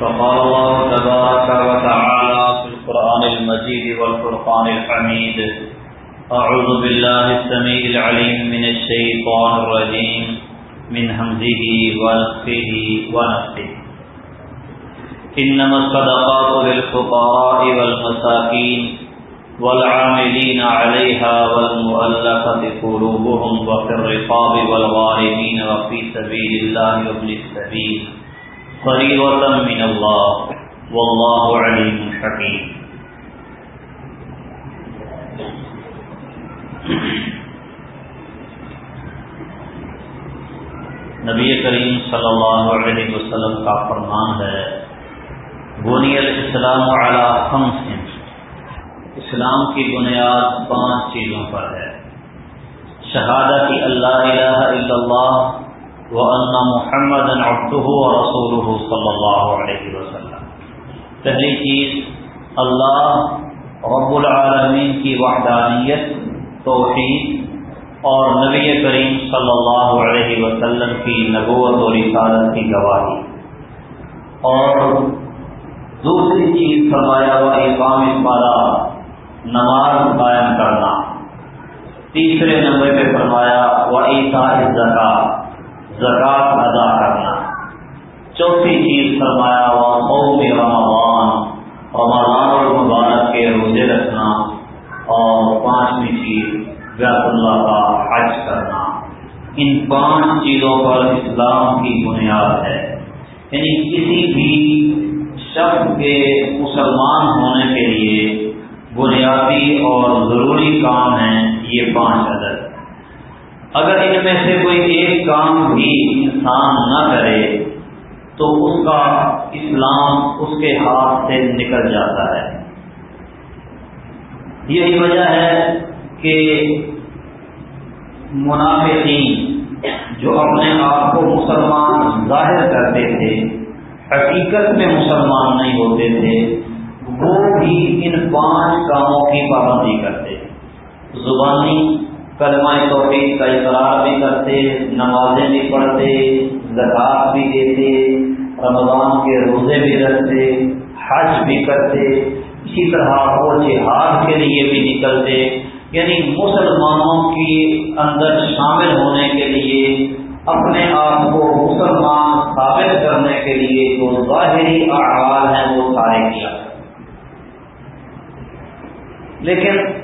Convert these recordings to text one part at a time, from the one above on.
فقال الله تبارك وتعالى في القرآن المجيد والفرقان الحميد. أعوذ بالله السميع العليم من الشيطان الرجيم. من همزه ونفخه ونفخه. إنما الصدقات للفقراء والمساكين والعاملين عليها والمؤلفة قلوبهم وفي الرقاب والغارمين وفي سبيل الله وابن السبيل. فريضة من الله. والله عليم حكيم. نبی کریم صلی اللہ علیہ وسلم کا فرمان ہے، بنی الاسلام علی خمس۔ اسلام کی بنیاد پانچ چیزوں پر ہے۔ شہادت اللہ الہ الا اللہ و ان محمد عبدہ و رسول صلی اللہ علیہ وسلم. پہلی چیز، اللہ رب العالمین کی وحدانیت، توحید اور نبی کریم صلی اللہ علیہ وسلم کی نبوت و رسالت کی گواہی. اور دوسری چیز فرمایا ہوا اقام اقبالا نماز قائم کرنا. تیسرے نمبر پہ فرمایا و عیسا زکات زکات ادا کرنا۔ چوتھی چیز فرمایا ہوا قوم رمضان رمضان المبارک کے روزے رکھنا۔ اور پانچویں چیز، بیت اللہ کا حج کرنا۔ ان پانچ چیزوں پر اسلام کی بنیاد ہے۔ یعنی کسی بھی شخص کے مسلمان ہونے کے لیے بنیادی اور ضروری کام ہیں یہ پانچ اگر ان میں سے کوئی ایک کام بھی انسان نہ کرے، تو اس کا اسلام اس کے ہاتھ سے نکل جاتا ہے۔ یہی وجہ ہے کہ منافقین جو اپنے آپ کو مسلمان ظاہر کرتے تھے، حقیقت میں مسلمان نہیں ہوتے تھے، وہ بھی ان پانچ کاموں کی پابندی کرتے۔ زبانی کلمہ توحید کا اقرار بھی کرتے، نمازیں بھی پڑھتے، زکات بھی دیتے، رمضان کے روزے بھی رکھتے، حج بھی کرتے، اسی طرح وہ جہاد کے لیے بھی نکلتے۔ یعنی مسلمانوں کی اندر شامل ہونے کے لیے، اپنے آپ کو مسلمان ثابت کرنے کے لیے جو ظاہری اعمال ہیں وہ سارے کیا۔ لیکن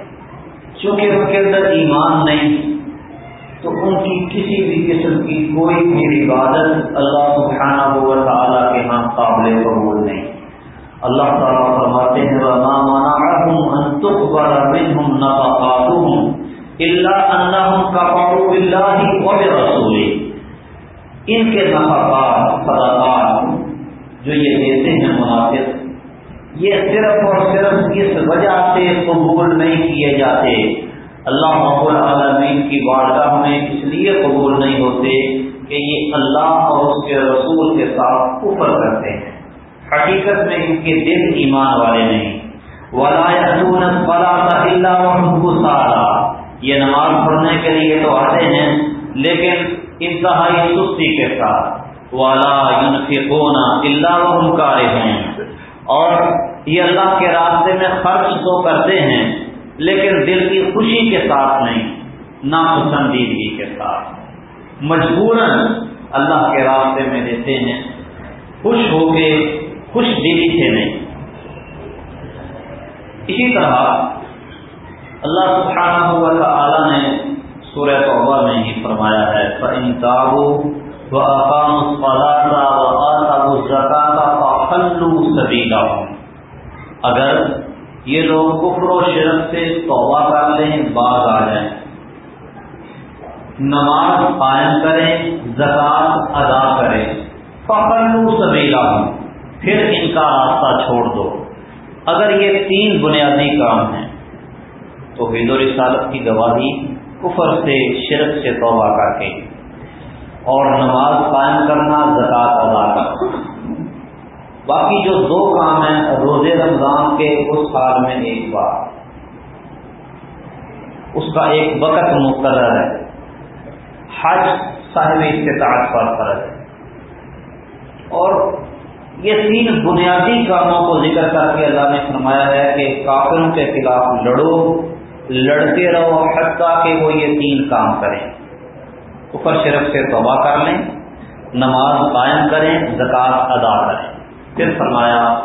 چونکہ ان کے اندر ایمان نہیں، تو ان کی کسی بھی قسم کی کوئی بھی عبادت اللہ سبحانہ و تعالیٰ کے ہاں قابل قبول نہیں۔ اللہ تعالیٰ فرماتے ہیں، وما منعهم ان تقبل منهم نفقاتهم الا انهم كفروا بالله وبرسوله۔ ان کے نفقات، صدقات جو یہ دیتے ہیں منافق یہ صرف اور صرف اس وجہ سے قبول نہیں کیے جاتے۔ اللہ رب العالمین کی بارگاہ میں اس لیے قبول نہیں ہوتے کہ یہ اللہ اور اس کے رسول کے ساتھ کفر کرتے ہیں۔ حقیقت میں ان کے دل ایمان والے نہیں۔ سارا یہ نماز پڑھنے کے لیے تو آتے ہیں، لیکن انتہائی سستی کے ساتھ۔ والا اللہ ہیں اور یہ اللہ کے راستے میں خرچ تو کرتے ہیں، لیکن دل کی خوشی کے ساتھ نہیں، ناپسندیدگی کے ساتھ۔ مجبوراً اللہ کے راستے میں دیتے ہیں، خوش ہو کے، خوش دلی سے نہیں۔ اسی طرح اللہ سبحانہ ہوا تعالیٰ نے سورہ توبہ میں ہی فرمایا ہے، فَإِن وَأَقَامُوا الصَّلَاةَ اگر یہ لوگ کفر و شرک سے توبہ کر لیں، باز آ جائیں۔ نماز قائم کریں زکات ادا کریں۔ فَخَلُّوا سَبِيلَهُمْ پھر ان کا راستہ چھوڑ دو۔ اگر یہ تین بنیادی کام ہیں تو ہند و رسالت کی گواہی کفر سے، شرک سے توبہ کر کے۔ اور نماز قائم کرنا زکات ادا کرنا۔ باقی جو دو کام ہیں، روزے رمضان کے اس سال میں ایک بار۔ اس کا ایک وقت مقرر ہے۔ حج صاحب استطاعت پر فرض ہے۔ اور یہ تین بنیادی کاموں کو ذکر کر کے اللہ نے فرمایا ہے کہ کافروں کے خلاف لڑو، لڑتے رہو، حتیٰ کہ وہ یہ تین کام کریں۔ اوپر شرف سے توبہ کر لیں، نماز قائم کریں، زکوٰۃ ادا کریں۔ پھر فرمایا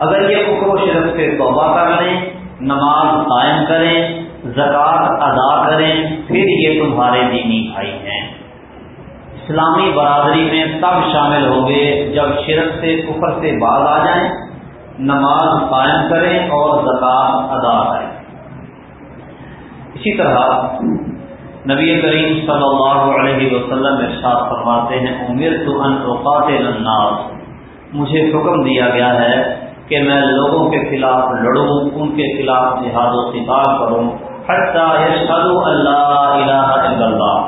اگر یہ کفر و شرف سے توبہ کر لیں، نماز قائم کریں، زکوٰۃ ادا کریں، پھر یہ تمہارے دینی بھائی ہیں۔ اسلامی برادری میں تب شامل ہوں گے جب شرک سے، کفر سے باز آ جائیں۔ نماز قائم کریں اور زکوٰۃ ادا کریں۔ اسی طرح نبی کریم صلی اللہ علیہ وسلم ارشاد فرماتے ہیں امیر تو ان اوقات الناس مجھے حکم دیا گیا ہے کہ میں لوگوں کے خلاف لڑوں، ان کے خلاف جہاد و سفار کروں۔ حتیٰ اللہ الہ الا اللہ،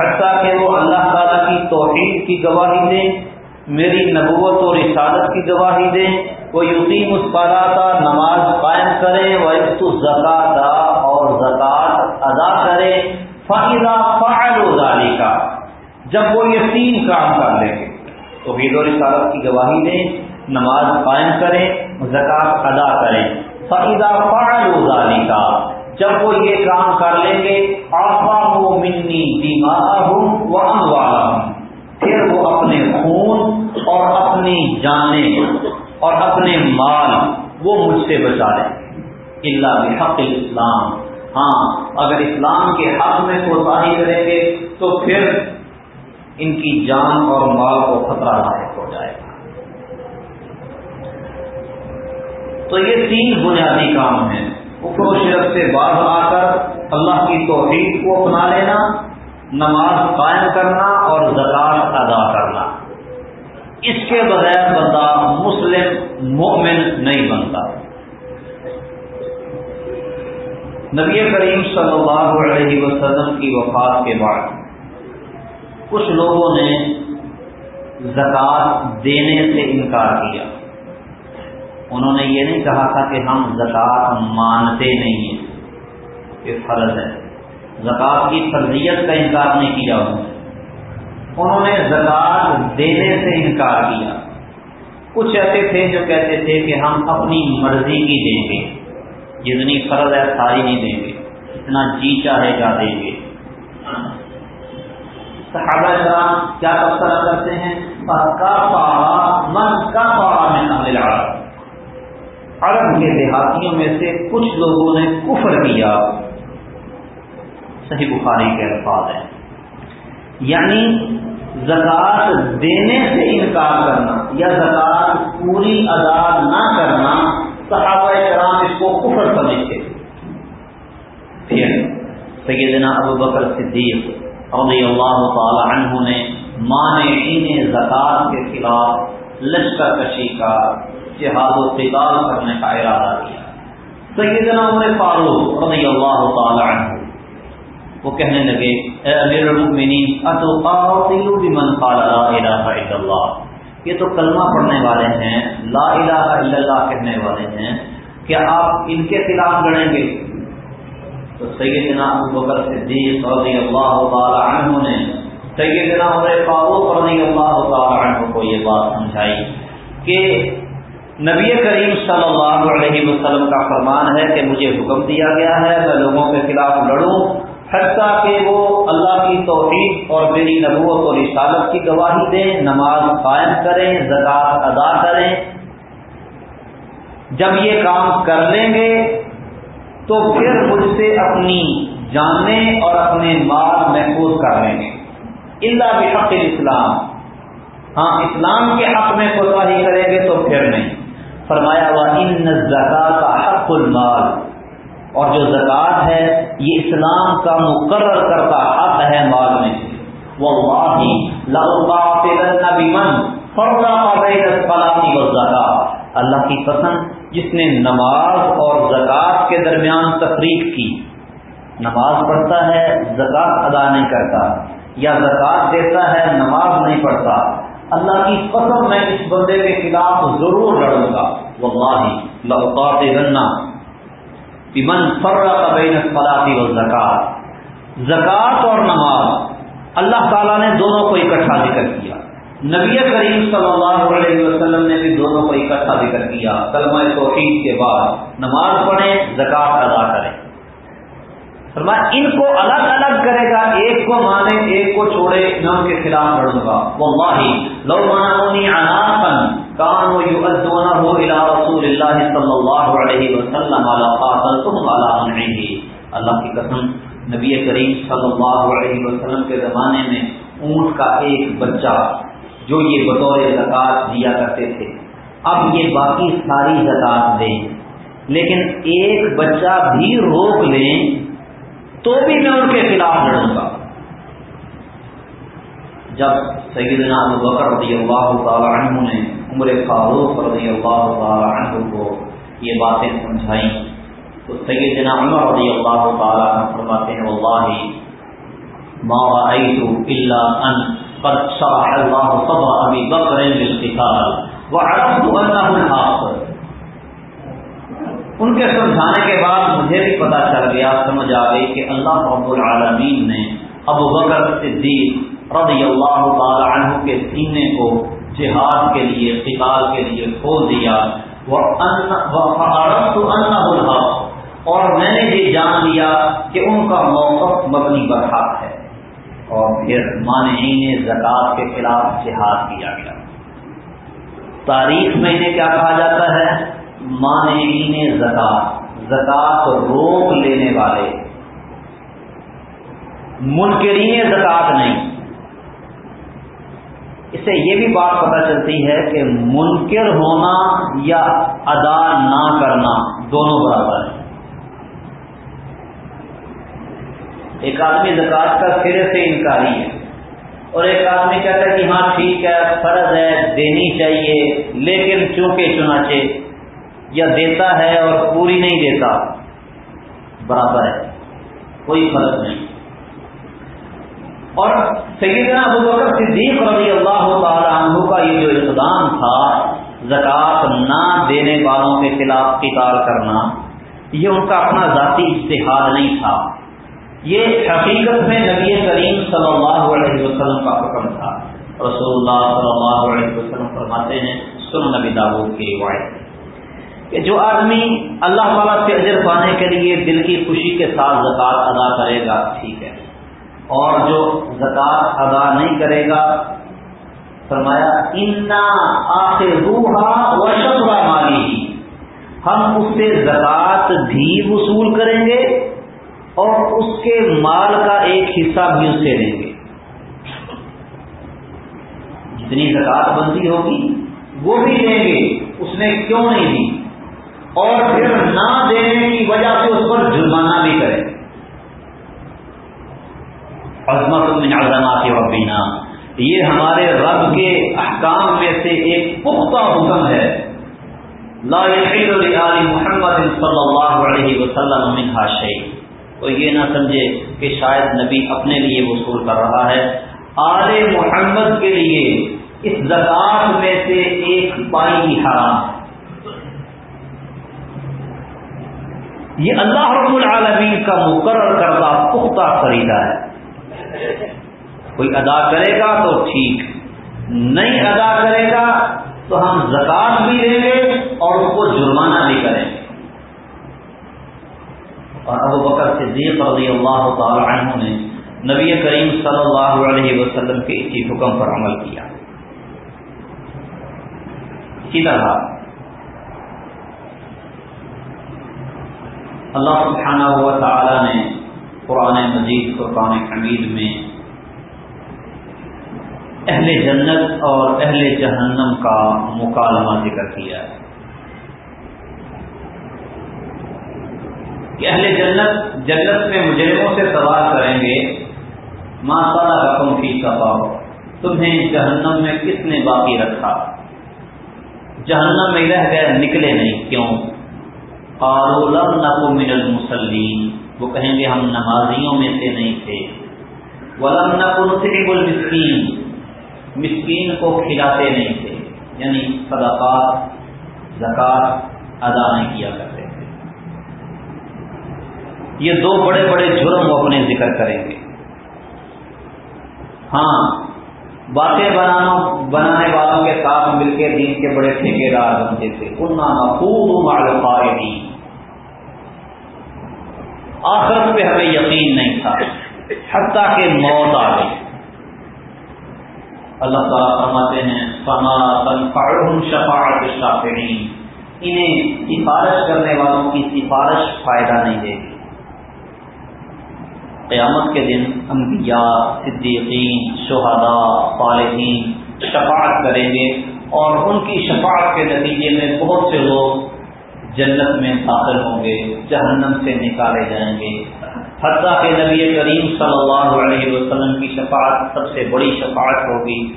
حتیٰ کہ وہ اللہ تعالیٰ کی توحید کی گواہی دیں۔ میری نبوت اور رسالت کی گواہی دیں۔ وہ یقین مسکراتا نماز قائم کرے وہ زکات اور زکات ادا کرے۔ فائدہ فعل ظالی کا جب وہ یہ تین کام کر لیں گے۔ تو عید و رسالت کی گواہی دیں، نماز قائم کریں زکات ادا کریں۔ فائدہ فعل ظالی کا جب وہ یہ کام کر لیں گے آفا ہو منی بیمار ہوں وہ پھر وہ اپنے خون اور اپنی جانیں اور اپنے مال وہ مجھ سے بچا لیں۔ اللہ بحق اسلام ہاں اگر اسلام کے حق میں کوتاہی کریں گے، تو پھر ان کی جان اور مال کو خطرہ لاحق ہو جائے گا۔ تو یہ تین بنیادی کام ہیں۔ افر و شرف سے باز آ کر اللہ کی توحید کو اپنا لینا نماز قائم کرنا اور زکات ادا کرنا۔ اس کے بغیر بندہ مسلم، مومن نہیں بنتا۔ نبی کریم صلی اللہ علیہ وسلم کی وفات کے بعد کچھ لوگوں نے زکوٰۃ دینے سے انکار کیا۔ انہوں نے یہ نہیں کہا تھا کہ ہم زکوٰۃ مانتے نہیں ہیں۔ یہ فرض ہے۔ زکوٰۃ کی فرضیت کا انکار نہیں کیا انہوں نے۔ انہوں نے زکوٰۃ دینے سے انکار کیا۔ کچھ ایسے تھے جو کہتے تھے کہ ہم اپنی مرضی کی دیں گے۔ جتنی فرض ہے ساری نہیں دیں گے۔ اتنا جی چاہے گا دیں گے۔ صحابہ کرام کیا تبصرہ کرتے ہیں؟ کا پارا من کا پارا میں نہ عرب کے دیہاتیوں میں سے کچھ لوگوں نے کفر کیا۔ صحیح بخاری کے الفاظ ہیں۔ یعنی زکات دینے سے انکار کرنا یا زکات پوری ادا نہ کرنا صحابہ کرام اس کو کفر سمجھتے پھر سیدنا ابو بکر صدیق رضی اللہ تعالی عنہ نے مانے زکات کے خلاف لشکر کشی کا جہاد و قتال کرنے کا ارادہ کیا۔ سیدنا عمر فاروق رضی اللہ تعالی عنہ وہ کہنے لگے، اے امیر المؤمنین اتقاتلوا بمن قال لا الہ الا اللہ؟ یہ تو کلمہ پڑھنے والے ہیں، لا الہ الا اللہ کہنے والے ہیں کیا آپ ان کے خلاف لڑیں گے۔ تو سیدنا ابو بکر صدیق رضی اللہ تعالی عنہ نے سیدنا عمر فاروق رضی اللہ تعالی عنہ کو یہ بات سمجھائی کہ نبی کریم صلی اللہ علیہ وسلم کا فرمان ہے کہ مجھے حکم دیا گیا ہے، میں لوگوں کے خلاف لڑوں۔ حتیٰ کہ وہ اللہ کی توحید اور میری نبوت و رسالت کی گواہی دیں، نماز قائم کریں زکات ادا کریں۔ جب یہ کام کر لیں گے تو پھر مجھ سے اپنی جانیں اور اپنے مال محفوظ کر لیں گے۔ اللہ بحق اسلام ہاں اسلام کے حق میں کوتاہی کریں گے تو پھر نہیں۔ فرمایا ہوا ان زکات کا حق المال۔ اور جو زکوٰۃ ہے، یہ اسلام کا مقرر کرتا حق ہے مال میں۔ وہ اللہ کی پسند جس نے نماز اور زکوٰۃ کے درمیان تفریق کی۔ نماز پڑھتا ہے، زکوٰۃ ادا نہیں کرتا۔ یا زکوٰۃ دیتا ہے، نماز نہیں پڑھتا۔ اللہ کی قسم، میں اس بندے کے خلاف ضرور لڑوں گا۔ واللہ رننا بمن فرق بین الصلاۃ والزکات زکوٰۃ اور نماز، اللہ تعالیٰ نے دونوں کو اکٹھا ذکر کیا۔ نبی کریم صلی اللہ علیہ وسلم نے بھی دونوں کو اکٹھا ذکر کیا، کلمہ توحید کے بعد۔ نماز پڑھیں زکوٰۃ ادا کریں۔ فرمایا، ان کو الگ الگ کرے گا، ایک کو مانے، ایک کو چھوڑے، میں ان کے خلاف لڑوں گا۔ وہ لو مانونی اناسن کان ہو الى رسول اللہ صلی اللہ علیہ وسلم اللہ کی قسم، نبی کریم صلی اللہ علیہ وسلم کے زمانے میں اونٹ کا ایک بچہ جو یہ بطور زکات دیا کرتے تھے، اب یہ باقی ساری زکات دیں۔ لیکن ایک بچہ بھی روک لیں تو بھی میں ان کے خلاف لڑوں گا۔ جب سیدنا ابو بکر رضی اللہ تعالی عنہ نے عمر فاروق رضی اللہ تعالی عنہ کو یہ باتیں سمجھائیں، تو سیدنا عمر رضی اللہ تعالی عنہ فرماتے ہیں، واللہ ما رأيت الا ان قد شرح الله صبر ابي بکر للقتال وعرفت انه الحق ان کے سمجھانے کے بعد مجھے بھی پتا چل گیا، سمجھ آ گئی کہ اللہ رب العالمین نے ابو بکر صدیق رضی اللہ تعالی عنہ کے سینے کو جہاد کے لیے، قتال کے لیے کھول دیا۔ وہ اور میں نے یہ جان لیا کہ ان کا موقف مبنی برحق ہے۔ اور پھر مانعین زکات کے خلاف جہاد کیا گیا۔ تاریخ میں انہیں کیا کہا جاتا ہے؟ مانعین زکات زکات روک لینے والے۔ منکرین زکات نہیں۔ اس سے یہ بھی بات پتہ چلتی ہے کہ منکر ہونا یا ادا نہ کرنا دونوں برابر ہیں۔ ایک آدمی زکات کا سرے سے انکاری ہے اور ایک آدمی کہتا ہے کہ ہاں ٹھیک ہے، فرض ہے، دینی چاہیے، لیکن چونکہ چنانچہ یا دیتا ہے اور پوری نہیں دیتا، برابر ہے۔ کوئی فرق نہیں۔ اور سیدنا ابو بکر صدیق رضی اللہ تعالی عنہ کا یہ جو اقدام تھا، زکوٰۃ نہ دینے والوں کے خلاف قتال کرنا، یہ ان کا اپنا ذاتی اشتہار نہیں تھا۔ یہ حقیقت میں نبی کریم صلی اللہ علیہ وسلم کا حکم تھا۔ رسول اللہ صلی اللہ علیہ وسلم فرماتے ہیں سن نبی داود کی روایت کہ جو آدمی اللہ تعالیٰ سے اجر پانے کے لیے دل کی خوشی کے ساتھ زکوٰۃ ادا کرے گا، ٹھیک ہے۔ اور جو زکوٰۃ ادا نہیں کرے گا، فرمایا، انا آخر روحا و مالی ہم اس سے زکوٰۃ بھی وصول کریں گے اور اس کے مال کا ایک حصہ بھی اس سے دیں گے۔ جتنی زکوٰۃ بنتی ہوگی، وہ بھی دیں گے، اس نے کیوں نہیں دی؟ اور پھر نہ دینے کی وجہ سے اس پر جرمانہ بھی کرے۔ عظمت من عظمات ربنا۔ یہ ہمارے رب کے احکام میں سے ایک پختہ حکم ہے۔ لا يحل لآل محمد صلی اللہ علیہ وسلم منها شيء۔ تو یہ نہ سمجھے کہ شاید نبی اپنے لیے وصول کر رہا ہے۔ آل محمد کے لیے اس زکات میں سے ایک پائی حرام۔ ہے یہ اللہ رب العالمین کا مقرر کردہ پختہ خریدا ہے۔ کوئی ادا کرے گا تو ٹھیک۔ نہیں ادا کرے گا تو ہم زکات بھی دیں گے اور اس کو جرمانہ بھی کریں گے۔ اور ابو بکر صدیق رضی اللہ تعالی عنہ نے نبی کریم صلی اللہ علیہ وسلم کے اسی حکم پر عمل کیا۔ اسی طرح اللہ سبحانہ ہوا تعالی نے قرآن مجید، قرآن حمید میں اہل جنت اور اہل جہنم کا مکالمہ ذکر کیا ہے۔ کہ اہل جنت جنت میں مجرموں سے سوال کریں گے ماں سالہ رقم کی سفاؤ تمہیں جہنم میں کس نے باقی رکھا؟ جہنم میں رہ گئے، نکلے نہیں، کیوں؟ لم نقو من المسلین وہ کہیں گے ہم نمازیوں میں سے نہیں تھے۔ ولم نقو نصرب المسکین۔ مسکین کو کھلاتے نہیں تھے۔ یعنی صدقات، زکات ادا نہیں کیا کرتے تھے۔ یہ دو بڑے بڑے جرم وہ اپنے ذکر کریں گے۔ ہاں باتیں بنانا، بنانے والوں کے ساتھ مل کے دین کے بڑے ٹھیکے دار بنتے تھے۔ اننا خوب مالفائی آخرت پہ ہمیں یقین نہیں تھا۔ حتیٰ کہ موت آ گئی۔ اللہ تعالیٰ فرماتے ہیں، فما تنفعهم شفاعت الشافعین انہیں سفارش کرنے والوں کی سفارش فائدہ نہیں دے گی۔ قیامت کے دن انبیاء، صدیقین، شہداء، صالحین شفاعت کریں گے اور ان کی شفاعت کے نتیجے میں بہت سے لوگ جنت میں داخل ہوں گے، جہنم سے نکالے جائیں گے۔ حتیٰ کہ نبی کریم صلی اللہ علیہ وسلم کی شفاعت سب سے بڑی شفاعت ہوگی۔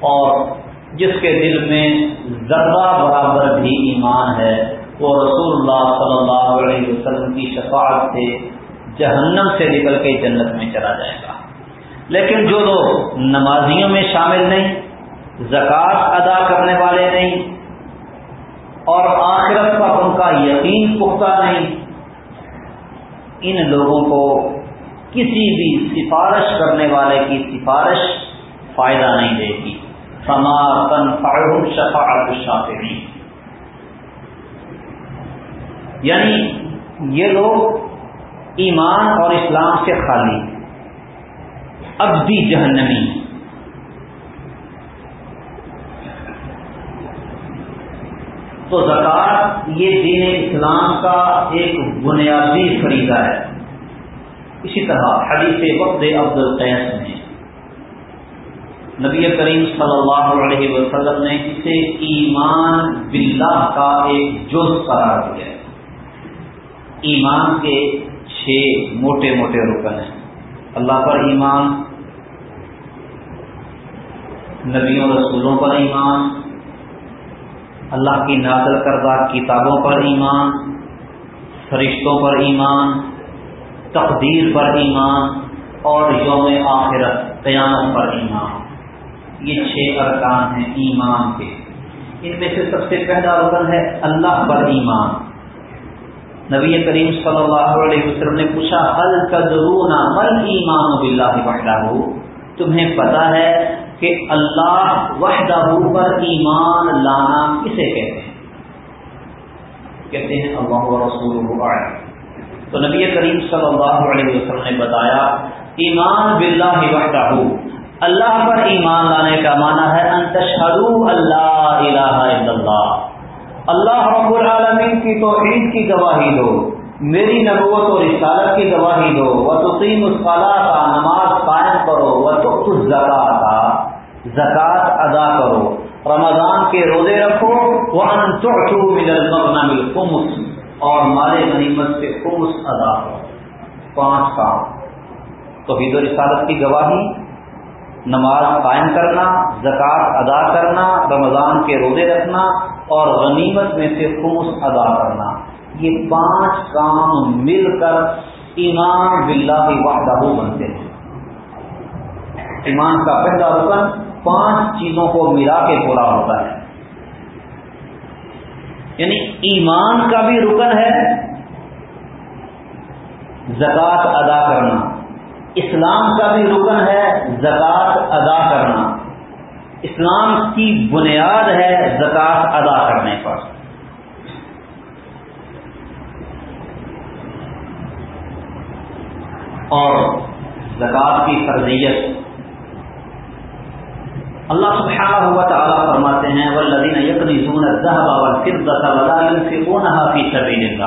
اور جس کے دل میں ذرہ برابر بھی ایمان ہے، وہ رسول اللہ صلی اللہ علیہ وسلم کی شفاعت سے جہنم سے نکل کے جنت میں چلا جائے گا۔ لیکن جو لوگ نمازیوں میں شامل نہیں، زکوٰۃ ادا کرنے والے نہیں اور آخرت پر ان کا یقین پختہ نہیں۔ ان لوگوں کو کسی بھی سفارش کرنے والے کی سفارش فائدہ نہیں دے گی سما تن فاروق شفا یعنی یہ لوگ ایمان اور اسلام سے خالی۔ اب بھی جہنمی۔ تو زکوٰۃ یہ دین اسلام کا ایک بنیادی فریضہ ہے۔ اسی طرح حدیث وقت عبد القیس میں نبی کریم صلی اللہ علیہ وسلم نے اسے ایمان باللہ کا ایک جز قرار دیا ہے۔ ایمان کے چھ موٹے موٹے رکن ہیں۔ اللہ پر ایمان، نبیوں رسولوں پر ایمان اللہ کی نازل کردہ کتابوں پر ایمان، فرشتوں پر ایمان، تقدیر پر ایمان اور یوم آخرت، قیامت پر ایمان۔ یہ چھ ارکان ہیں ایمان کے۔ ان میں سے سب سے پہلا رکن ہے اللہ پر ایمان۔ نبی کریم صلی اللہ علیہ وسلم نے پوچھا حل قدرون مل ایمان بلّہ تمہیں پتا ہے کہ اللہ وحدہ پر ایمان لانا کسے کہتے ہیں؟ کہتے ہیں اللہ رسول تو نبی کریم صلی اللہ علیہ وسلم نے بتایا، ایمان باللہ وحدہ، اللہ پر ایمان لانے کا معنی ہے انتشہدو اللہ الہ الا اللہ۔ اللہ رب العالمین کی توحید کی گواہی دو۔ میری نبوت اور رسالت کی گواہی دو۔ وہ تقیم الصلاح کا نماز قائم کرو۔ وہ تو زکا زکوٰۃ ادا کرو۔ رمضان کے روزے رکھو۔ وہ ان خمس اور مالے غنیمت سے خمس ادا کرو۔ پانچ کام۔ توحید و رسالت کی گواہی، نماز قائم کرنا زکوٰۃ ادا کرنا، رمضان کے روزے رکھنا، اور غنیمت میں سے خمس ادا کرنا۔ یہ پانچ کام مل کر ایمان باللہ وحدہ بنتے ہیں۔ ایمان کا پہلا رکن پانچ چیزوں کو ملا کے پورا ہوتا ہے۔ یعنی ایمان کا بھی رکن ہے، زکوٰۃ ادا کرنا۔ اسلام کا بھی رکن ہے، زکوٰۃ ادا کرنا۔ اسلام کی بنیاد ہے زکوٰۃ ادا کرنے پر۔ اور زکوٰۃ کی فرضیت۔ اللہ سبحانہ ہوا تعالیٰ فرماتے ہیں والذین یکنزون الذهب والفضة ولا ينفقونها في سبیل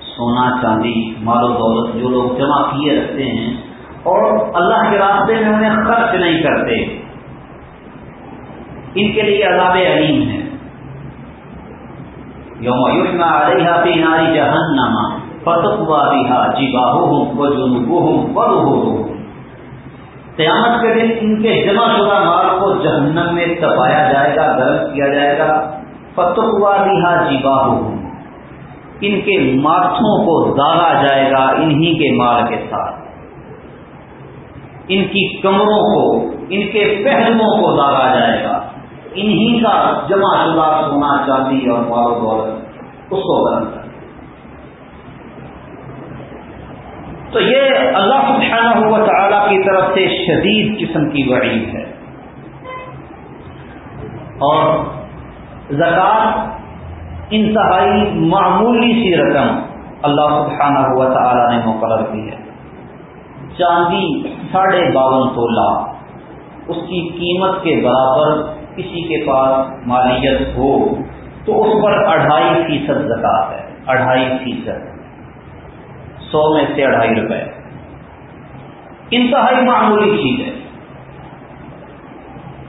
سونا، چاندی، مال و دولت جو لوگ جمع کیے رکھتے ہیں اور اللہ کے راستے میں انہیں خرچ نہیں کرتے۔ ان کے لیے عذاب علیم ہے۔ یوم یشنا علیہ فی ناری جہنم۔ فتقوا بها جباہهم وجنوبهم وظهورهم قیامت کے دن ان کے جمع شدہ مال کو جہنم میں تپایا جائے گا گرم کیا جائے گا۔ فتوا دیہا جیوا ان کے ماتھوں کو داغا جائے گا انہی کے مال کے ساتھ۔ ان کی کمروں کو، ان کے پہلوؤں کو داغا جائے گا۔ انہی کا جمع شدہ سونا چاندی اور مال و دولت، اس کو گرم کر۔ تو یہ اللہ سبحانہ ہوا تعالی کی طرف سے شدید قسم کی وعید ہے۔ اور زکوٰۃ انتہائی معمولی سی رقم اللہ سبحانہ ہوا تعالی نے مقرر کی ہے۔ چاندی ساڑھے باون تولہ، اس کی قیمت کے برابر کسی کے پاس مالیت ہو تو اس پر اڑھائی فیصد زکات ہے۔ اڑھائی فیصد۔ سو میں سے اڑھائی روپے۔ انتہائی معمولی چیز ہے۔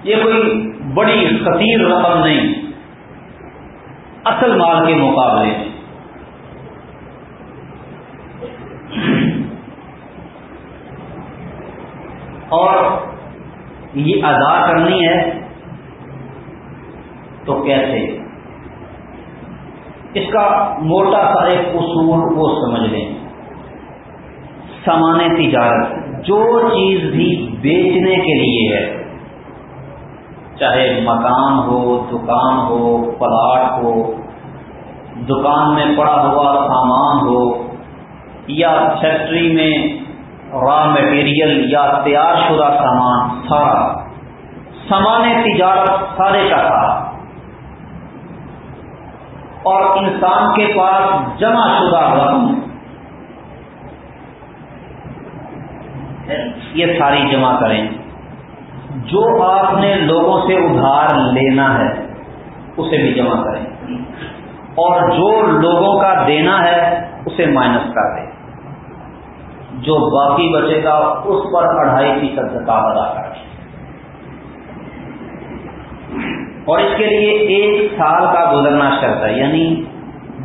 یہ کوئی بڑی خطیر رقم نہیں۔ اصل مال کے مقابلے۔ میں اور یہ ادا کرنی ہے تو کیسے؟ اس کا موٹا سا ایک اصول وہ سمجھ لیں۔ سامان تجارت، جو چیز بھی بیچنے کے لیے ہے۔ چاہے مکان ہو، دکان ہو، پلاٹ ہو، دکان میں پڑا ہوا سامان ہو، یا فیکٹری میں را میٹیریل یا تیار شدہ سامان، سارا۔ سامان تجارت سارے کا تھا اور انسان کے پاس جمع شدہ رقم یہ ساری جمع کریں۔ جو آپ نے لوگوں سے ادھار لینا ہے، اسے بھی جمع کریں۔ اور جو لوگوں کا دینا ہے، اسے مائنس کر دیں۔ جو باقی بچے گا، اس پر اڑھائی فیصد زکات ادا کریں۔ اور اس کے لیے ایک سال کا گزرنا شرط ہے۔ یعنی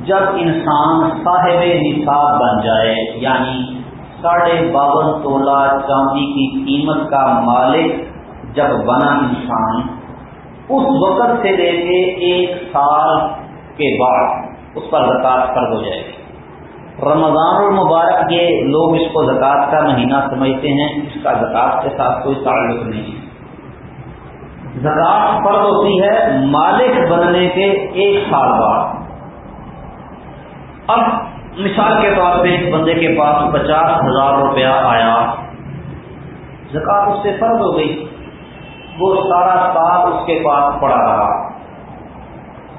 جب انسان صاحب نصاب بن جائے یعنی ساڑھے باون تولہ چاندی کی قیمت کا مالک جب بنا انسان، اس وقت سے لے کے ایک سال کے بعد اس پر زکات فرض ہو جائے گی رمضان المبارک کے لوگ اس کو زکوٰۃ کا مہینہ سمجھتے ہیں، اس کا زکوٰۃ کے ساتھ کوئی تعلق نہیں۔ ہے زکات فرض ہوتی ہے مالک بننے کے ایک سال بعد۔ اب مثال کے طور پہ ایک بندے کے پاس پچاس ہزار روپیہ آیا۔ زکات اس سے فرض ہو گئی۔ وہ سارا سال اس کے پاس پڑا رہا۔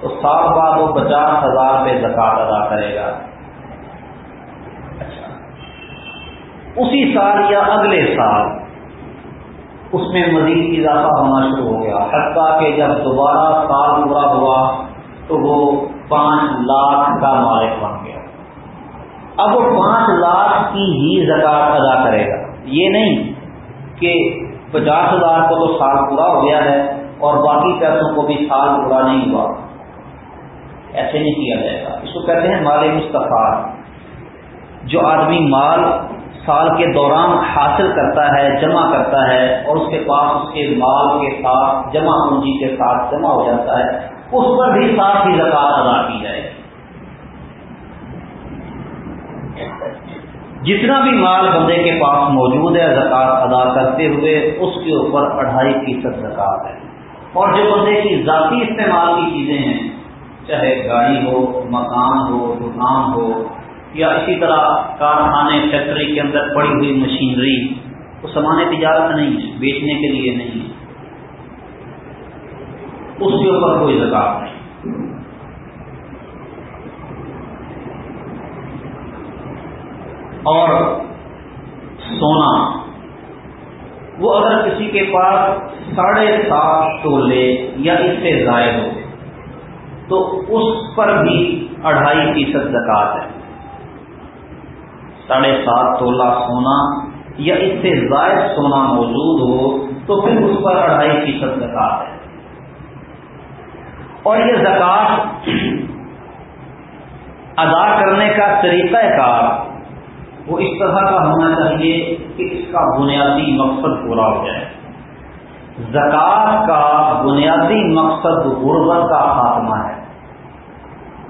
تو سال بعد وہ پچاس ہزار پہ زکات ادا کرے گا۔ اچھا۔ اسی سال یا اگلے سال اس میں مزید اضافہ ہونا شروع ہو گیا۔ حتیٰ کہ جب دوبارہ سال پورا ہوا تو وہ پانچ لاکھ کا مالک بن گیا۔ اب وہ پانچ لاکھ کی ہی زکات ادا کرے گا۔ یہ نہیں کہ پچاس ہزار کو تو سال پورا ہو گیا ہے اور باقی پیسوں کو بھی سال پورا نہیں ہوا۔ ایسے نہیں کیا جائے گا۔ اس کو کہتے ہیں مال مستفار جو آدمی مال سال کے دوران حاصل کرتا ہے، جمع کرتا ہے اور اس کے پاس اس کے مال کے ساتھ، جمع پونجی کے ساتھ جمع ہو جاتا ہے، اس پر بھی ساتھ ہی زکات ادا کی جائے گی۔ جتنا بھی مال بندے کے پاس موجود ہے زکات ادا کرتے ہوئے اس کے اوپر اڑھائی فیصد زکات ہے۔ اور جو بندے کی ذاتی استعمال کی چیزیں ہیں، چاہے گاڑی ہو، مکان ہو، دکان ہو، یا اسی طرح کارخانے، فیکٹری کے اندر پڑی ہوئی مشینری، وہ سامان تجارت نہیں ہے، بیچنے کے لیے نہیں ہے۔ اس کے اوپر کوئی زکات نہیں۔ اور سونا۔ وہ اگر کسی کے پاس ساڑھے سات تولے یا اس سے زائد ہو، تو اس پر بھی اڑھائی فیصد زکات ہے۔ ساڑھے سات تولہ سونا یا اس سے زائد سونا موجود ہو، تو پھر اس پر اڑھائی فیصد زکات ہے۔ اور یہ زکات ادا کرنے کا طریقہ کار وہ اس طرح کا ہونا چاہیے کہ اس کا بنیادی مقصد پورا ہو جائے۔ زکوٰۃ کا بنیادی مقصد غربت کا خاتمہ ہے۔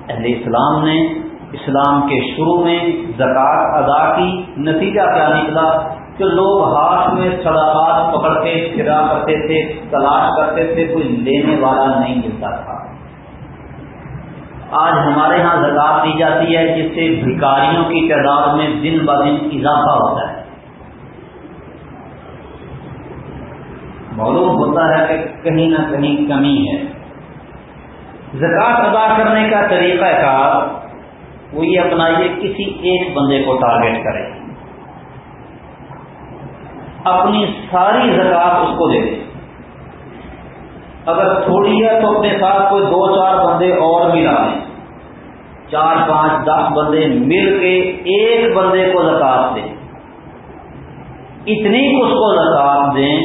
اہل اسلام نے اسلام کے شروع میں زکوٰۃ ادا کی، نتیجہ کیا نکلا کہ لوگ ہاتھ میں صداقات پکڑ کے پھرا کرتے تھے، تلاش کرتے تھے، کوئی لینے والا نہیں ملتا تھا۔ آج ہمارے ہاں زکات دی جاتی ہے، جس سے بھکاریوں کی تعداد میں دن ب دن اضافہ ہوتا ہے۔ معلوم ہوتا ہے کہ کہیں نہ کہیں کمی ہے۔ زکات ادا کرنے کا طریقہ کار وہ یہ اپنائیے کسی ایک بندے کو ٹارگیٹ کرے۔ اپنی ساری زکات اس کو دے دے۔ اگر تھوڑی ہے تو اپنے ساتھ کوئی دو چار بندے اور ملا دیں چار پانچ دس بندے مل کے ایک بندے کو زکات دیں۔ اتنی اس کو زکات دیں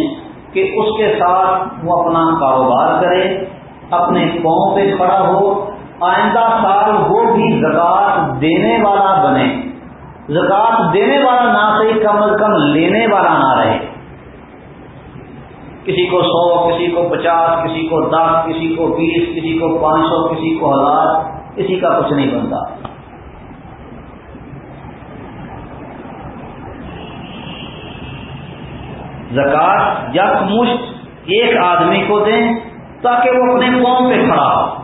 کہ اس کے ساتھ وہ اپنا کاروبار کرے، اپنے پاؤں پہ کھڑا ہو، آئندہ سال وہ بھی زکات دینے والا بنے۔ زکات دینے والا نہ صحیح کم از کم لینے والا نہ رہے۔ کسی کو سو، کسی کو پچاس، کسی کو دس، کسی کو بیس، کسی کو پانچ سو، کسی کو ہزار، کسی کا کچھ نہیں بنتا۔ زکات یک مشت ایک آدمی کو دیں تاکہ وہ اپنے قوم پہ کھڑا ہو۔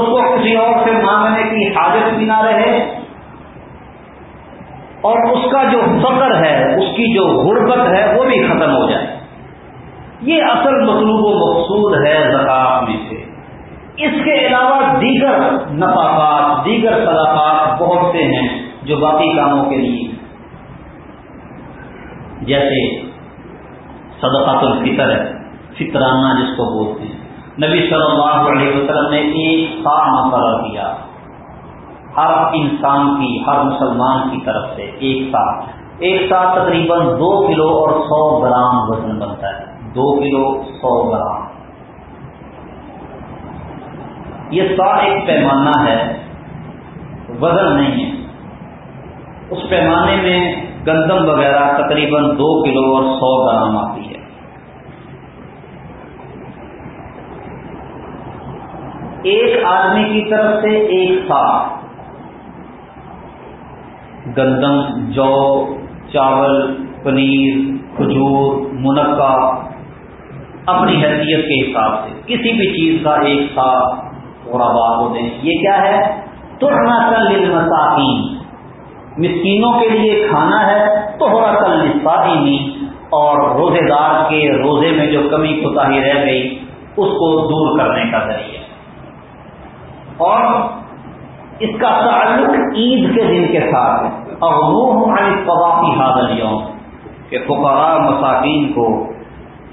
اس کو کسی اور سے مانگنے کی حاجت بھی نہ رہے۔ اور اس کا جو فقر ہے، اس کی جو غربت ہے، وہ بھی ختم ہو جائے۔ یہ اصل مطلوب و مقصود ہے زکات میں سے۔ اس کے علاوہ دیگر نفاقات دیگر صداقات بہت سے ہیں جو باقی کاموں کے لیے۔ جیسے صدقات الفطر ہے، فطرانہ جس کو بولتے ہیں۔ نبی صلی اللہ علیہ وسلم نے ایک سا مقرر کیا۔ ہر انسان کی، ہر مسلمان کی طرف سے ایک ساتھ۔ ایک ساتھ تقریباً دو کلو اور سو گرام وزن بنتا ہے۔ دو کلو سو گرام۔ یہ سا ایک پیمانہ ہے، وزن نہیں ہے۔ اس پیمانے میں گندم وغیرہ تقریباً دو کلو اور سو گرام آتی ہے۔ ایک آدمی کی طرف سے ایک سا گندم، جو چاول، پنیر، کھجور، منقع اپنی حیثیت کے حساب سے۔ کسی بھی چیز کا ایک ساتھ تھوڑا بات ہو دیں یہ کیا ہے؟ تو کل مساکین مسکینوں کے لیے کھانا ہے تو ہو رہا کل نساتی اور روزے دار کے روزے میں جو کمی کوتا رہ گئی، اس کو دور کرنے کا ذریعہ۔ اور اس کا تعلق عید کے دن کے ساتھ اور وہ ہماری قواقی حاضر کہ فقراء مساکین کو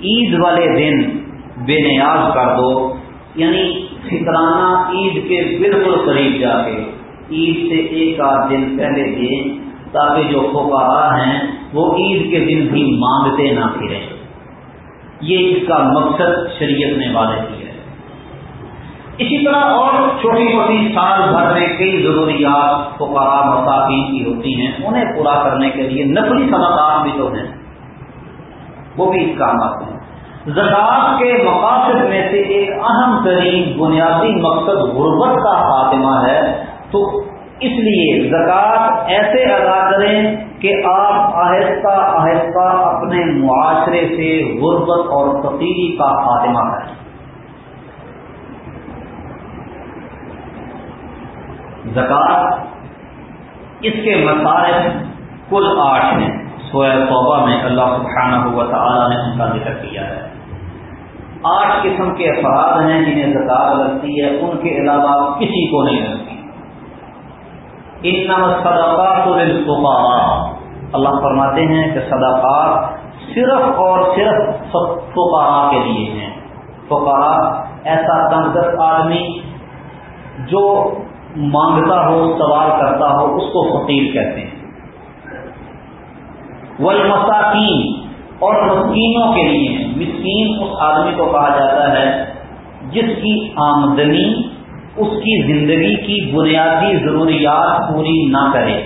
عید والے دن بے نیاز کر دو یعنی فکرانہ عید کے بالکل قریب جا کے، عید سے ایک آدھ دن پہلے دیں تاکہ جو فقراء ہیں وہ عید کے دن بھی مانگتے نہ پھریں۔ یہ اس کا مقصد شریعت نے واضح کیا ہے۔ اسی طرح اور چھوٹی موٹی سال بھر میں کئی ضروریات فقراء مساکین کی ہوتی ہیں، انہیں پورا کرنے کے لیے نقلی صنعت بھی تو ہیں۔ وہ بھی اس کام آتے ہیں۔ زکات کے مقاصد میں سے ایک اہم ترین بنیادی مقصد غربت کا خاتمہ ہے۔ تو اس لیے زکات ایسے ادا کریں کہ آپ آہستہ آہستہ اپنے معاشرے سے غربت اور فقیری کا خاتمہ کریں۔ زکات اس کے مسائل کل آٹھ ہیں۔ سویا توبہ میں اللہ سبحانہ ہوا تعالیٰ نے ان کا ذکر کیا ہے۔ آٹھ قسم کے افراد ہیں جنہیں زکات لگتی ہے، ان کے علاوہ کسی کو نہیں لگتی۔ ان صدقات اللہ فرماتے ہیں کہ صدقات صرف اور صرف فقراء کے لیے ہیں۔ فقراء ایسا تنگست آدمی جو مانگتا ہو، سوال کرتا ہو، اس کو فقیر کہتے ہیں۔ والمساکین اور مسکینوں کے لیے مسکین اس آدمی کو کہا جاتا ہے جس کی آمدنی، اس کی زندگی کی بنیادی ضروریات پوری نہ کرے۔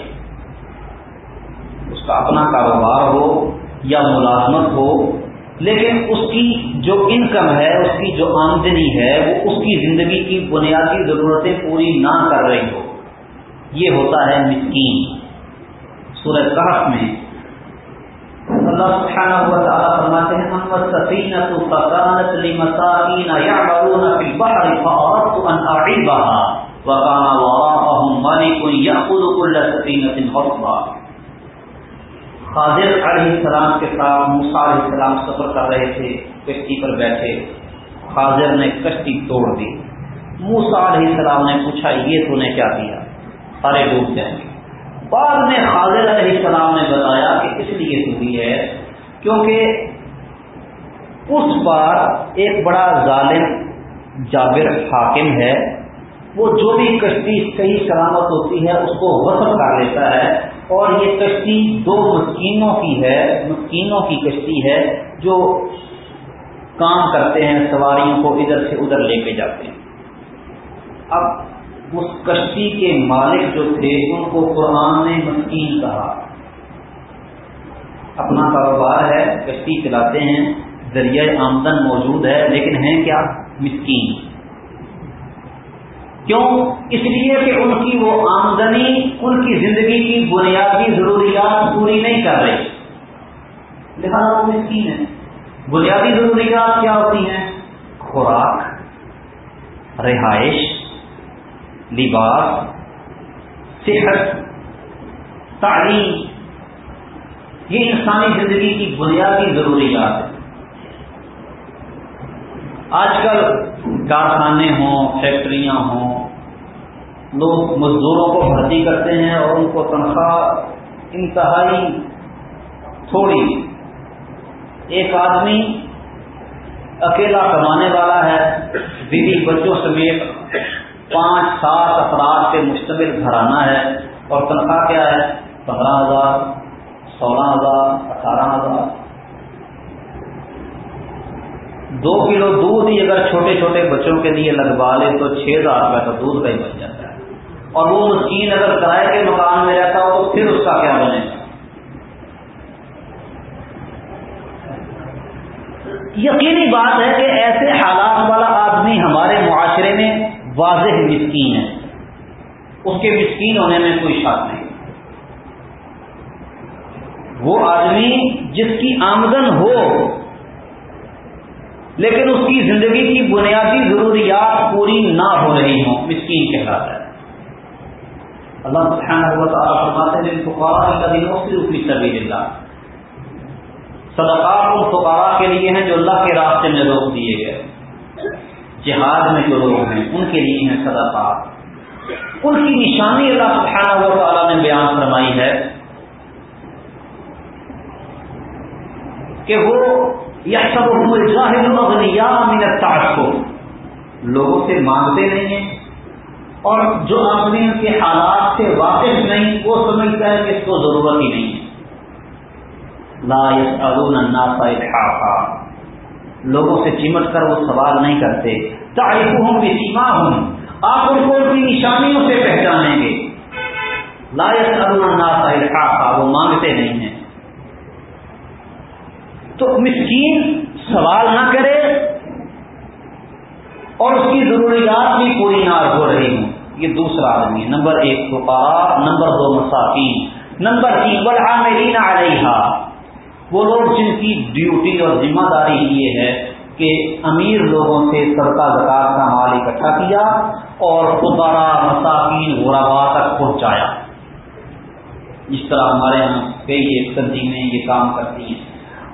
اس کا اپنا کاروبار ہو یا ملازمت ہو، لیکن اس کی جو انکم ہے، اس کی جو آمدنی ہے، وہ اس کی زندگی کی بنیادی ضرورتیں پوری نہ کر رہی ہو۔ یہ ہوتا ہے مسکین۔ سورج کہف میں اللہ سبحانہ و تعالی فرماتے ہیں اما السفینۃ فكانت لمساکین يعملون في البحر فاردت ان اعيبها بکانا وارا مالک یا خود السطین حوصلہ خاضر علیہ السلام کے ساتھ موسا علیہ السلام سفر کر رہے تھے کشتی پر بیٹھے، خاضر نے کشتی توڑ دی۔ موسا علیہ السلام نے پوچھا، یہ تو نے کیا کیا؟ سارے ڈوب جائیں گے۔ بعد میں خاضر علیہ السلام نے بتایا کہ اس لیے ہوئی ہے کیونکہ اس بار ایک بڑا ظالم جابر حاکم ہے، وہ جو بھی کشتی صحیح سلامت ہوتی ہے، اس کو وصف کر لیتا ہے اور یہ کشتی دو مسکینوں کی ہے مسکینوں کی کشتی ہے جو کام کرتے ہیں، سواریوں کو ادھر سے ادھر لے کے جاتے ہیں۔ اب اس کشتی کے مالک جو تھے، ان کو قرآن نے مسکین کہا۔ اپنا کاروبار ہے، کشتی چلاتے ہیں، ذریعہ آمدن موجود ہے، لیکن ہیں کیا؟ مسکین۔ کیوں؟ اس لیے کہ ان کی وہ آمدنی، ان کی زندگی کی بنیادی ضروریات پوری نہیں کر رہی لہٰذا وہ مسکین ہے بنیادی ضروریات کیا ہوتی ہیں؟ خوراک، رہائش لباس، صحت، تعلیم، یہ انسانی زندگی کی بنیادی ضروریات ہیں۔ آج کل کارخانے ہوں، فیکٹریاں ہوں، لوگ مزدوروں کو بھرتی کرتے ہیں اور ان کو تنخواہ، انتہائی تھوڑی ایک آدمی اکیلا کمانے والا ہے، بیوی بچوں سمیت پانچ سات افراد کے مشتمل گھرانا ہے اور تنخواہ کیا ہے؟ پندرہ ہزار، سولہ ہزار، اٹھارہ ہزار۔ دو کلو دودھ ہی اگر چھوٹے چھوٹے بچوں کے لیے لگوا لے تو چھ ہزار روپے کا دودھ کا ہی بچ جاتا ہے۔ اور وہ مسکین اگر کرائے کے مکان میں رہتا ہو تو پھر اس کا کیا بنے؟ گا یقینی بات ہے کہ ایسے حالات والا آدمی ہمارے معاشرے میں واضح مسکین ہے۔ اس کے مسکین ہونے میں کوئی شک نہیں۔ وہ آدمی جس کی آمدن ہو، لیکن اس کی زندگی کی بنیادی ضروریات پوری نہ ہو رہی ہوں، مسکین کے ساتھ ہے۔ اللہ سبحانہ و تعالیٰ فرماتے ہیں کا دنوں سے اپنی اللہ صدقات ان فقارا کے لیے ہیں جو اللہ کے راستے میں روک دیے گئے۔ جہاد میں جو لوگ ہیں، ان کے لیے ہیں صدقات ان کی نشانی اللہ سبحانہ و تعالیٰ نے بیان فرمائی ہے کہ وہ یا سب کو لوگوں سے مانگتے نہیں ہیں اور جو آدمی ان کے حالات سے واقف نہیں، وہ سمجھتا ہے کہ اس کو ضرورت ہی نہیں ہے۔ لا الناس لوگوں سے چمٹ کر وہ سوال نہیں کرتے۔ تعریف ہوں بھی سیما ہوں آپ ان کو ان کی نشانیوں سے پہچانیں گے۔ لا الناس الحافا وہ مانگتے نہیں ہیں۔ تو مسکین سوال نہ کرے اور اس کی ضروریات بھی پوری نہ ہو رہی ہوں۔ یہ دوسرا آدمی نمبر ایک فقار نمبر دو مسافین نمبر تین بڑھا میری نہ آ رہی وہ لوگ جن کی ڈیوٹی اور ذمہ داری یہ ہے کہ امیر لوگوں سے سرکا زکات کا مال اکٹھا کیا اور خبارہ مسافین غربا تک پہنچایا۔ جس طرح ہمارے یہاں کئی ایک تنظیمیں یہ کام کرتی ہیں۔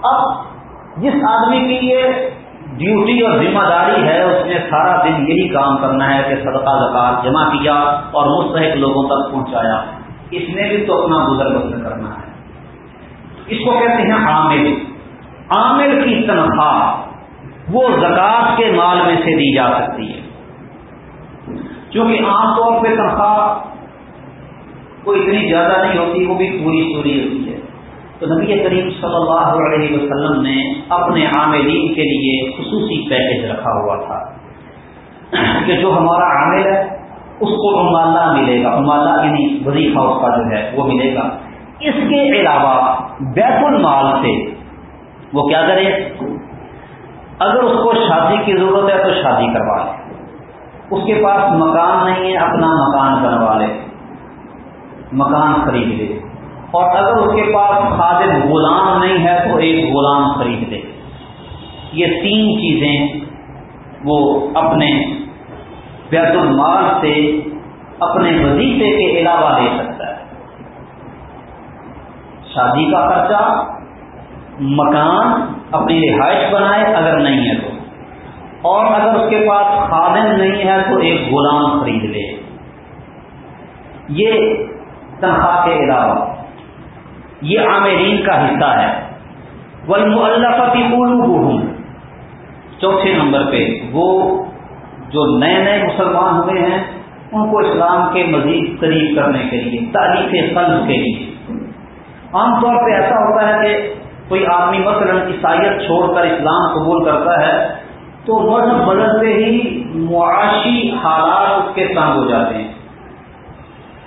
اب جس آدمی کی یہ ڈیوٹی اور ذمہ داری ہے، اس نے سارا دن یہی کام کرنا ہے کہ صدقہ زکات جمع کیا اور مستحق لوگوں تک پہنچایا۔ اس نے بھی تو اپنا گزر بسر کرنا ہے۔ اس کو کہتے ہیں عامل۔ عامل کی تنخواہ وہ زکات کے مال میں سے دی جا سکتی ہے۔ کیونکہ عام طور پہ تنخواہ کوئی اتنی زیادہ نہیں ہوتی، وہ بھی پوری پوری ہوتی ہے۔ تو نبی کریم صلی اللہ علیہ وسلم نے اپنے عاملین کے لیے خصوصی پیکج رکھا ہوا تھا۔ کہ جو ہمارا عامل ہے، اس کو عمالہ ملے گا۔ عمالہ یعنی وظیفہ اس کا جو ہے، وہ ملے گا۔ اس کے علاوہ بیت المال سے وہ کیا کرے؟ اگر اس کو شادی کی ضرورت ہے تو شادی کروا لے۔ اس کے پاس مکان نہیں ہے، اپنا مکان بنوا لے۔ مکان خرید لے۔ اور اگر اس کے پاس خادم غلام نہیں ہے تو ایک غلام خرید دے یہ تین چیزیں وہ اپنے بیت المال سے، اپنے وظیفے کے علاوہ لے سکتا ہے شادی کا خرچہ، مکان اپنی رہائش بنائے اگر نہیں ہے تو۔ اور اگر اس کے پاس خادم نہیں ہے تو ایک غلام خرید لے۔ یہ تنخواہ کے علاوہ یہ عامرین کا حصہ ہے۔ ولمفتی قلوبهم۔ چوتھے نمبر پہ وہ جو نئے نئے مسلمان ہوئے ہیں، ان کو اسلام کے مزید قریب کرنے کے لیے، تاریخ قلب کے لیے۔ عام طور پہ ایسا ہوتا ہے کہ کوئی آدمی مثلا عیسائیت چھوڑ کر اسلام قبول کرتا ہے، تو مذہب بدلتے ہی معاشی حالات اس کے تنگ ہو جاتے ہیں۔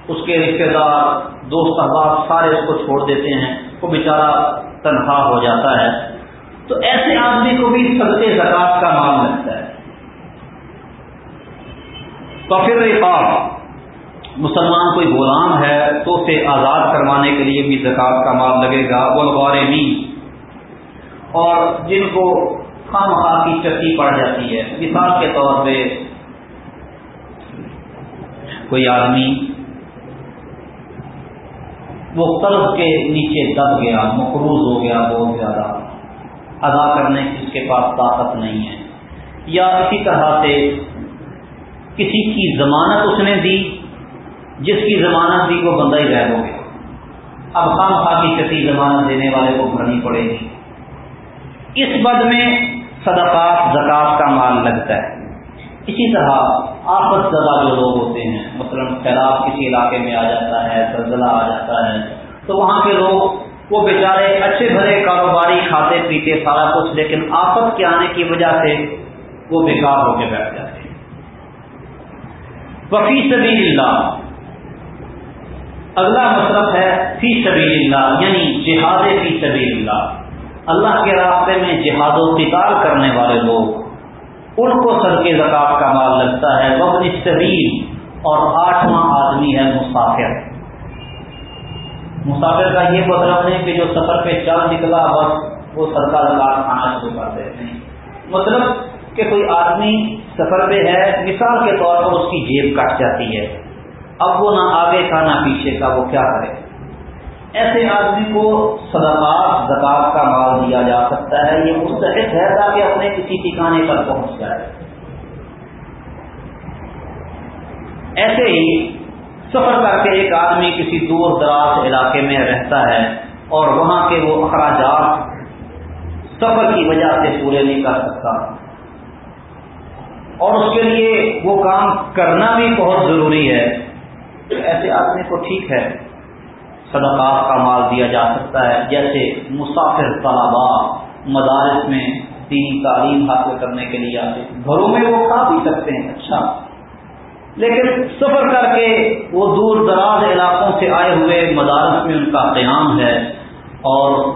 اس کے رشتے دار، دوست احباب سارے اس کو چھوڑ دیتے ہیں، وہ بیچارہ تنہا ہو جاتا ہے۔ تو ایسے آدمی کو بھی سب زکات کا مال لگتا ہے۔ تو پھر رقاب مسلمان کوئی غلام ہے تو اسے آزاد کروانے کے لیے بھی زکات کا مال لگے گا وہ اور جن کو خام خواہ کی چکی پڑ جاتی ہے، مثال کے طور پہ کوئی آدمی وہ قرض کے نیچے دب گیا، مقروض ہو گیا، بہت زیادہ۔ ادا کرنے کی اس کے پاس طاقت نہیں ہے۔ یا اسی طرح سے کسی کی ضمانت اس نے دی جس کی ضمانت دی وہ بندہ ہی غائب ہو گیا۔ اب خام خواہ کی کسی ضمانت دینے والے کو بھرنی پڑے۔ گی اس بد میں صدقات، زکات کا مال لگتا ہے۔ اسی طرح آپس زدہ جو لوگ ہوتے ہیں، مثلا سیلاب کسی علاقے میں آ جاتا ہے، زلزلہ آ جاتا ہے، تو وہاں کے لوگ وہ بیچارے اچھے بھلے کاروباری کھاتے پیتے سارا کچھ، لیکن آفت کے آنے کی وجہ سے وہ بیکار ہو کے بیٹھ جاتے ہیں۔ وفی سبیل اللہ اگلا مطلب ہے فی سبیل اللہ یعنی جہاد فی سبیل اللہ اللہ کے راستے میں جہاد و قتال کرنے والے لوگ، ان کو صدقے زکات کا مال لگتا ہے وقت طویل اور آٹھواں آدمی ہے مسافر۔ مسافر کا یہ مطلب نہیں کہ جو سفر پہ چل نکلا، بس وہ صدقہ زکات کھانا شروع کر دیتے ہیں مطلب کہ کوئی آدمی سفر پہ ہے، مثال کے طور پر اس کی جیب کٹ جاتی ہے۔ اب وہ نہ آگے کا نہ پیچھے کا وہ کیا کرے؟ ایسے آدمی کو صدقات، زکات کا مال دیا جا سکتا ہے، یہ مستحق ہے تاکہ اپنے کسی ٹھکانے پر پہنچ جائے۔ ایسے ہی سفر کر کے ایک آدمی کسی دور دراز علاقے میں رہتا ہے اور وہاں کے وہ اخراجات سفر کی وجہ سے پورے نہیں کر سکتا۔ اور اس کے لیے وہ کام کرنا بھی بہت ضروری ہے۔ ایسے آدمی کو ٹھیک ہے صدقات کا مال دیا جا سکتا ہے، جیسے مسافر طلبا مدارس میں دینی تعلیم حاصل کرنے کے لیے آتے گھروں میں وہ کھا بھی سکتے ہیں اچھا۔ لیکن سفر کر کے وہ دور دراز علاقوں سے آئے ہوئے مدارس میں ان کا قیام ہے اور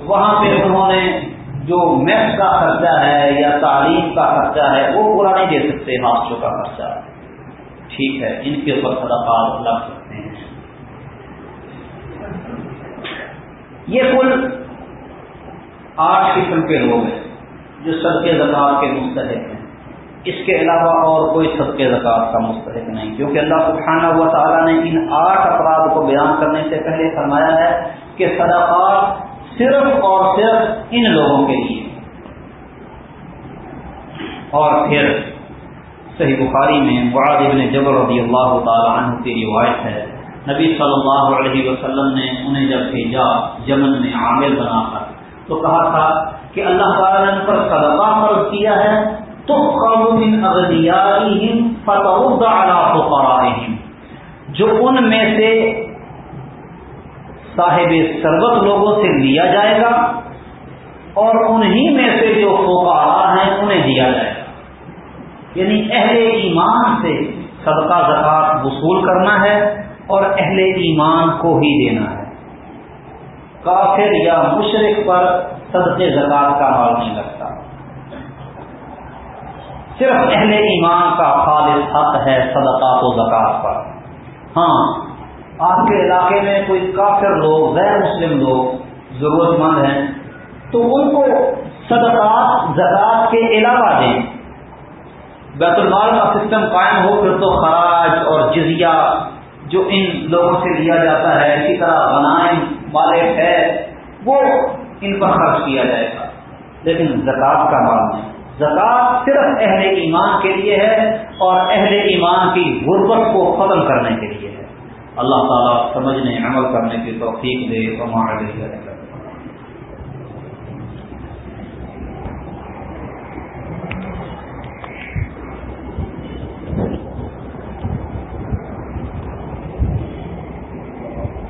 وہاں پہ انہوں نے جو میتھ کا خرچہ ہے یا تعلیم کا خرچہ ہے، وہ پورا نہیں دے سکتے ہاسٹل کا خرچہ۔ ٹھیک ہے، ان کے اوپر صدقات لگ سکتے ہیں۔ یہ کل آٹھ قسم کے لوگ ہیں جو سب کے زکات کے مستحق ہیں۔ اس کے علاوہ اور کوئی سب کے زکات کا مستحق نہیں، کیونکہ اللہ سبحانہ و تعالیٰ نے ان آٹھ افراد کو بیان کرنے سے پہلے فرمایا ہے کہ صدقات صرف اور صرف ان لوگوں کے لیے اور پھر صحیح بخاری میں مراد ابن جبر رضی اللہ تعالیٰ عنہ کی روایت ہے۔ نبی صلی اللہ علیہ وسلم نے انہیں جب بھیجا یمن میں عامل بنا کر تو کہا تھا کہ اللہ تعالیٰ نے ان پر صدقہ فرض کیا ہے تو جو ان میں سے صاحب سربت لوگوں سے لیا جائے گا اور انہی میں سے جو فوقارا ہیں انہیں دیا جائے گا۔ یعنی اہل ایمان سے صدقہ زکات وصول کرنا ہے اور اہل ایمان کو ہی دینا ہے۔ کافر یا مشرق پر صدقے زکات کا مال نہیں لگتا۔ صرف اہل ایمان کا خالص حق ہے صدقات و زکات پر۔ ہاں آپ کے علاقے میں کوئی کافر لوگ، غیر مسلم لوگ ضرورت مند ہیں تو ان کو صدقات زکات کے علاوہ دیں۔ بیت المال کا سسٹم قائم ہو، پھر تو خراج اور جزیہ جو ان لوگوں سے لیا جاتا ہے، اسی طرح غنائم مالک ہے وہ ان پر خرچ کیا جائے گا۔ لیکن زکوٰۃ کا مال نہیں۔ زکوٰۃ صرف اہل ایمان کے لیے ہے اور اہل ایمان کی غربت کو ختم کرنے کے لیے ہے۔ اللہ تعالیٰ سمجھنے، عمل کرنے کی توفیق دے۔ اور